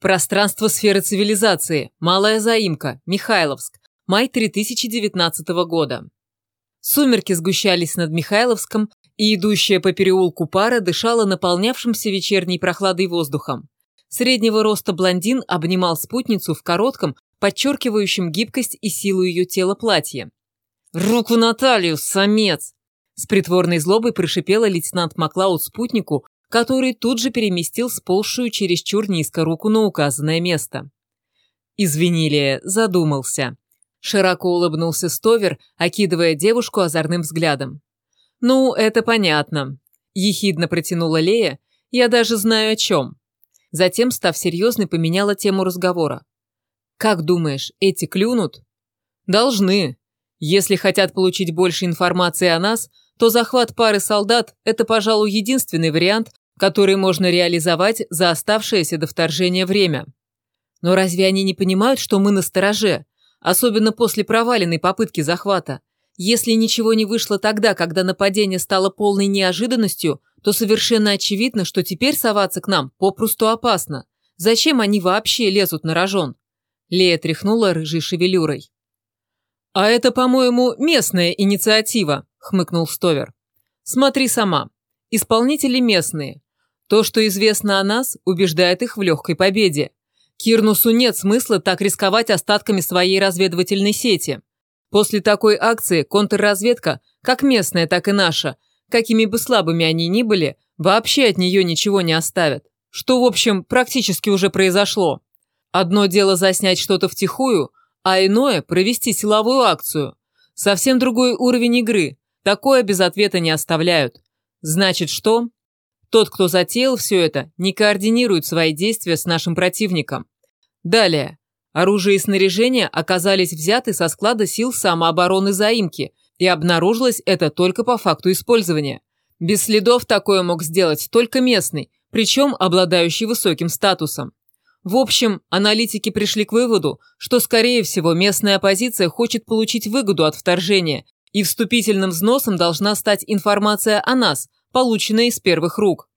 Пространство сферы цивилизации. Малая заимка. Михайловск. Май 2019 года. Сумерки сгущались над Михайловском, и идущая по переулку пара дышала наполнявшимся вечерней прохладой воздухом. Среднего роста блондин обнимал спутницу в коротком, подчеркивающем гибкость и силу ее тела платье. «Руку Наталью, самец!» С притворной злобой прошипела лейтенант Маклауд спутнику, который тут же переместил сползшую чересчур низко руку на указанное место. Извинили, задумался. Широко улыбнулся Стовер, окидывая девушку озорным взглядом. «Ну, это понятно», – ехидно протянула Лея. «Я даже знаю о чем». Затем, став серьезной, поменяла тему разговора. «Как думаешь, эти клюнут?» «Должны. Если хотят получить больше информации о нас, то захват пары солдат – это, пожалуй, единственный вариант, который можно реализовать за оставшееся до вторжения время. Но разве они не понимают, что мы на стороже, особенно после проваленной попытки захвата? Если ничего не вышло тогда, когда нападение стало полной неожиданностью, то совершенно очевидно, что теперь соваться к нам попросту опасно. Зачем они вообще лезут на рожон? Лея тряхнула рыжей шевелюрой. «А это, по-моему, местная инициатива», – хмыкнул Стовер. «Смотри сама. Исполнители местные. То, что известно о нас, убеждает их в легкой победе. Кирнусу нет смысла так рисковать остатками своей разведывательной сети. После такой акции контрразведка, как местная, так и наша, какими бы слабыми они ни были, вообще от нее ничего не оставят. Что, в общем, практически уже произошло. Одно дело заснять что-то втихую, а иное – провести силовую акцию. Совсем другой уровень игры. Такое без ответа не оставляют. Значит, что? Тот, кто затеял все это, не координирует свои действия с нашим противником. Далее. Оружие и снаряжение оказались взяты со склада сил самообороны заимки, и обнаружилось это только по факту использования. Без следов такое мог сделать только местный, причем обладающий высоким статусом. В общем, аналитики пришли к выводу, что, скорее всего, местная оппозиция хочет получить выгоду от вторжения, и вступительным взносом должна стать информация о нас – полученное из первых рук.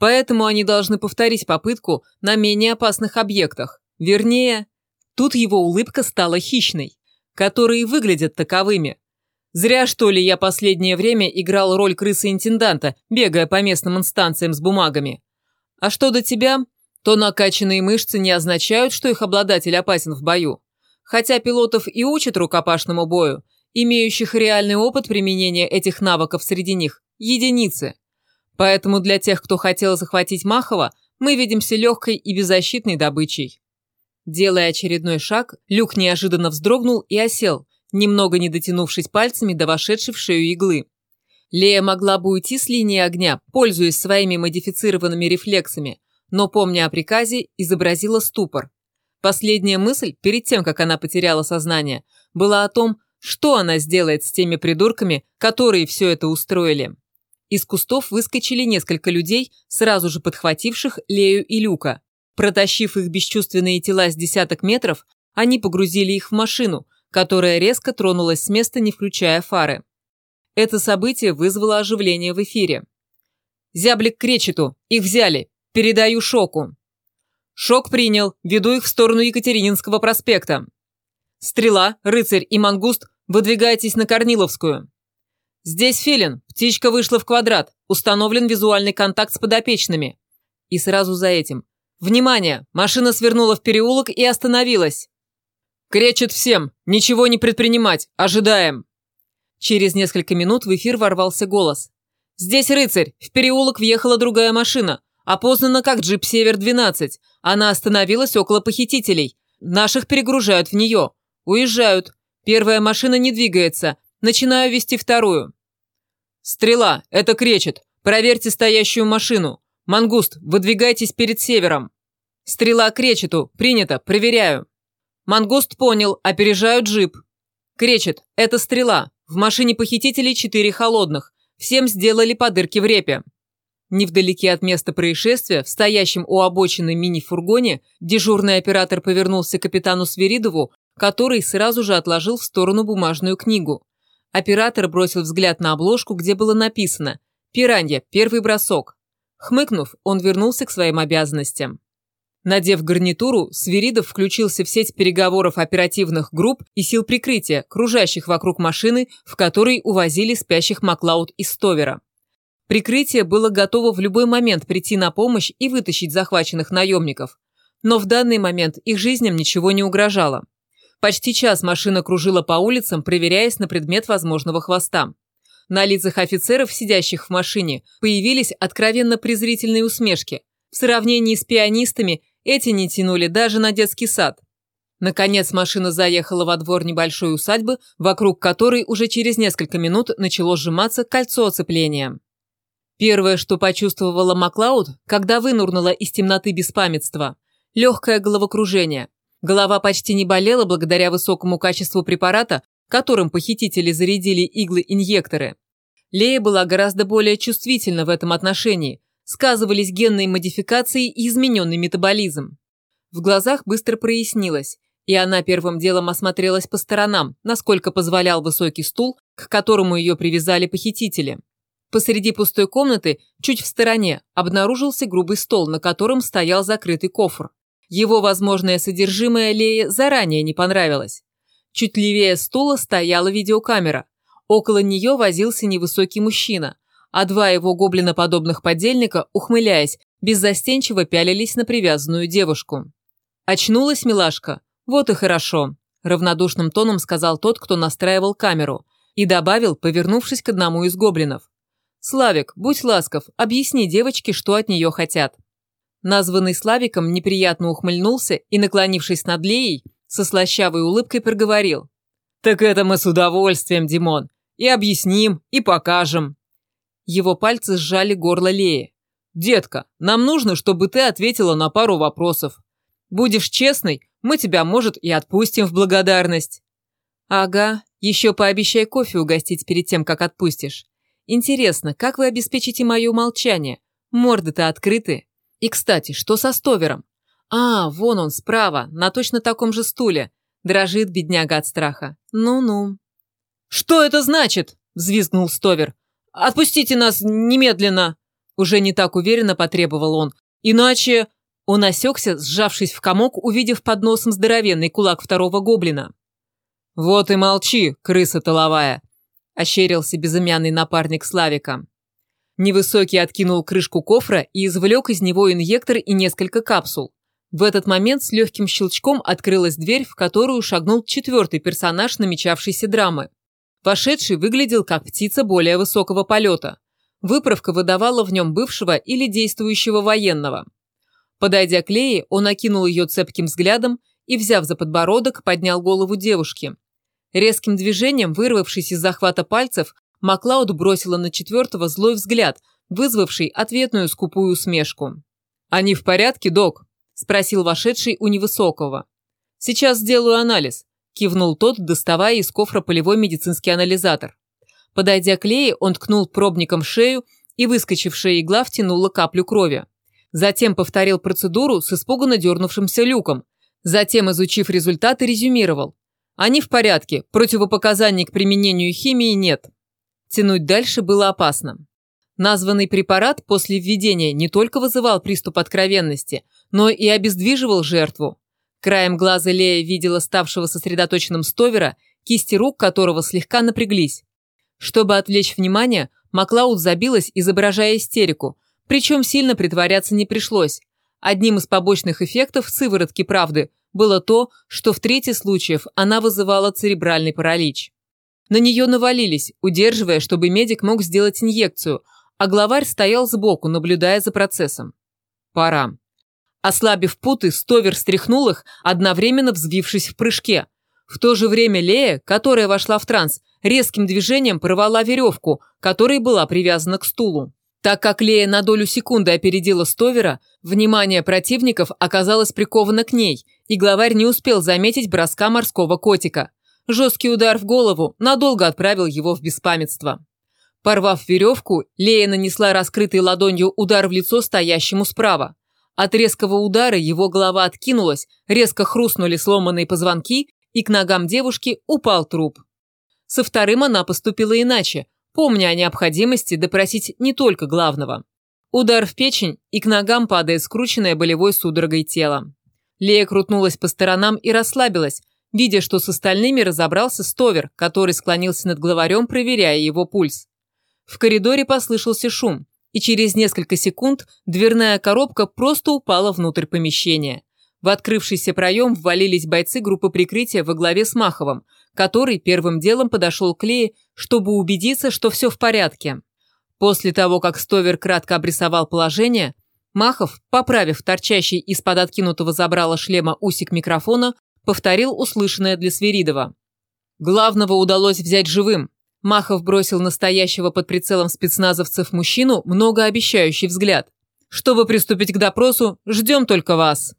Поэтому они должны повторить попытку на менее опасных объектах. Вернее, тут его улыбка стала хищной, которые выглядят таковыми. Зря, что ли, я последнее время играл роль крысы-интенданта, бегая по местным инстанциям с бумагами. А что до тебя, то накачанные мышцы не означают, что их обладатель опасен в бою. Хотя пилотов и учат рукопашному бою, имеющих реальный опыт применения этих навыков среди них – единицы. Поэтому для тех, кто хотел захватить Махова, мы видимся легкой и беззащитной добычей. Делая очередной шаг, Люк неожиданно вздрогнул и осел, немного не дотянувшись пальцами до вошедшей в шею иглы. Лея могла бы уйти с линии огня, пользуясь своими модифицированными рефлексами, но, помня о приказе, изобразила ступор. Последняя мысль, перед тем, как она потеряла сознание, была о том, что она сделает с теми придурками, которые все это устроили. Из кустов выскочили несколько людей, сразу же подхвативших Лею и Люка. Протащив их бесчувственные тела с десяток метров, они погрузили их в машину, которая резко тронулась с места, не включая фары. Это событие вызвало оживление в эфире. «Зяблик к Кречету! Их взяли! Передаю Шоку!» «Шок принял! Веду их в сторону Екатерининского проспекта!» «Стрела, Рыцарь и Мангуст, выдвигайтесь на Корниловскую!» «Здесь Филин. Птичка вышла в квадрат. Установлен визуальный контакт с подопечными». И сразу за этим. «Внимание! Машина свернула в переулок и остановилась!» «Кречет всем! Ничего не предпринимать! Ожидаем!» Через несколько минут в эфир ворвался голос. «Здесь рыцарь! В переулок въехала другая машина. Опознана как джип «Север-12». Она остановилась около похитителей. Наших перегружают в нее. Уезжают. Первая машина не двигается. Начинаю вести вторую. «Стрела, это кречет. Проверьте стоящую машину. Мангуст, выдвигайтесь перед севером». «Стрела кречету. Принято. Проверяю». Мангуст понял. Опережаю джип. Кречет, это стрела. В машине похитителей четыре холодных. Всем сделали по дырке в репе. Невдалеке от места происшествия, в стоящем у обочины мини-фургоне, дежурный оператор повернулся к капитану Свиридову, который сразу же отложил в сторону бумажную книгу. Оператор бросил взгляд на обложку, где было написано «Пиранья. Первый бросок». Хмыкнув, он вернулся к своим обязанностям. Надев гарнитуру, Свиридов включился в сеть переговоров оперативных групп и сил прикрытия, кружащих вокруг машины, в которой увозили спящих Маклауд из Стовера. Прикрытие было готово в любой момент прийти на помощь и вытащить захваченных наемников. Но в данный момент их жизням ничего не угрожало. Почти час машина кружила по улицам, проверяясь на предмет возможного хвоста. На лицах офицеров, сидящих в машине, появились откровенно презрительные усмешки. В сравнении с пианистами эти не тянули даже на детский сад. Наконец машина заехала во двор небольшой усадьбы, вокруг которой уже через несколько минут начало сжиматься кольцо оцепления. Первое, что почувствовала Маклауд, когда вынурнула из темноты беспамятства – легкое головокружение. Голова почти не болела благодаря высокому качеству препарата, которым похитители зарядили иглы-инъекторы. Лея была гораздо более чувствительна в этом отношении, сказывались генные модификации и измененный метаболизм. В глазах быстро прояснилось, и она первым делом осмотрелась по сторонам, насколько позволял высокий стул, к которому ее привязали похитители. Посреди пустой комнаты, чуть в стороне, обнаружился грубый стол, на котором стоял закрытый кофр. Его возможное содержимое Лее заранее не понравилось. Чуть левее стула стояла видеокамера. Около нее возился невысокий мужчина а два его гоблиноподобных подельника, ухмыляясь, беззастенчиво пялились на привязанную девушку. «Очнулась, милашка? Вот и хорошо», – равнодушным тоном сказал тот, кто настраивал камеру, и добавил, повернувшись к одному из гоблинов. «Славик, будь ласков, объясни девочке, что от нее хотят». Названный Славиком неприятно ухмыльнулся и, наклонившись над Леей, со слащавой улыбкой проговорил. «Так это мы с удовольствием, Димон. И объясним, и покажем». Его пальцы сжали горло Леи. «Детка, нам нужно, чтобы ты ответила на пару вопросов. Будешь честной, мы тебя, может, и отпустим в благодарность». «Ага, еще пообещай кофе угостить перед тем, как отпустишь. Интересно, как вы обеспечите мое молчание? Морды-то открыты. И, кстати, что со Стовером? А, вон он, справа, на точно таком же стуле. Дрожит бедняга от страха. Ну-ну». «Что это значит?» – взвизгнул Стовер. «Отпустите нас немедленно!» Уже не так уверенно потребовал он. «Иначе...» Он осекся, сжавшись в комок, увидев под носом здоровенный кулак второго гоблина. «Вот и молчи, крыса толовая!» – ощерился безымянный напарник Славика. Невысокий откинул крышку кофра и извлек из него инъектор и несколько капсул. В этот момент с легким щелчком открылась дверь, в которую шагнул четвертый персонаж намечавшейся драмы. Вошедший выглядел как птица более высокого полета. Выправка выдавала в нем бывшего или действующего военного. Подойдя к Лее, он окинул ее цепким взглядом и, взяв за подбородок, поднял голову девушки. Резким движением, вырвавшись из захвата пальцев, Маклауд бросила на четвертого злой взгляд, вызвавший ответную скупую усмешку. «Они в порядке, док?» – спросил вошедший у невысокого. «Сейчас сделаю анализ. – кивнул тот, доставая из кофра полевой медицинский анализатор. Подойдя к Лее, он ткнул пробником шею, и выскочившая игла втянула каплю крови. Затем повторил процедуру с испуганно дернувшимся люком. Затем, изучив результаты, резюмировал. Они в порядке, противопоказаний к применению химии нет. Тянуть дальше было опасно. Названный препарат после введения не только вызывал приступ откровенности, но и обездвиживал жертву. Краем глаза Лея видела ставшего сосредоточенным Стовера, кисти рук которого слегка напряглись. Чтобы отвлечь внимание, Маклауд забилась, изображая истерику, причем сильно притворяться не пришлось. Одним из побочных эффектов сыворотки правды было то, что в трети случаев она вызывала церебральный паралич. На нее навалились, удерживая, чтобы медик мог сделать инъекцию, а главарь стоял сбоку, наблюдая за процессом. Пора. Ослабив путы, Стовер стряхнул их, одновременно взвившись в прыжке. В то же время Лея, которая вошла в транс, резким движением порвала веревку, которой была привязана к стулу. Так как Лея на долю секунды опередила Стовера, внимание противников оказалось приковано к ней, и главарь не успел заметить броска морского котика. Жесткий удар в голову надолго отправил его в беспамятство. Порвав веревку, Лея нанесла раскрытой ладонью удар в лицо стоящему справа. От резкого удара его голова откинулась, резко хрустнули сломанные позвонки, и к ногам девушки упал труп. Со вторым она поступила иначе, помня о необходимости допросить не только главного. Удар в печень, и к ногам падает скрученное болевой судорогой тело. Лея крутнулась по сторонам и расслабилась, видя, что с остальными разобрался Стовер, который склонился над главарем, проверяя его пульс. В коридоре послышался шум, и через несколько секунд дверная коробка просто упала внутрь помещения. В открывшийся проем ввалились бойцы группы прикрытия во главе с Маховым, который первым делом подошел к Лее, чтобы убедиться, что все в порядке. После того, как Стовер кратко обрисовал положение, Махов, поправив торчащий из-под откинутого забрала шлема усик микрофона, повторил услышанное для Сверидова. Главного удалось взять живым. Махов бросил настоящего под прицелом спецназовцев мужчину многообещающий взгляд. Чтобы приступить к допросу, ждем только вас.